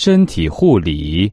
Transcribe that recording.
身体护理。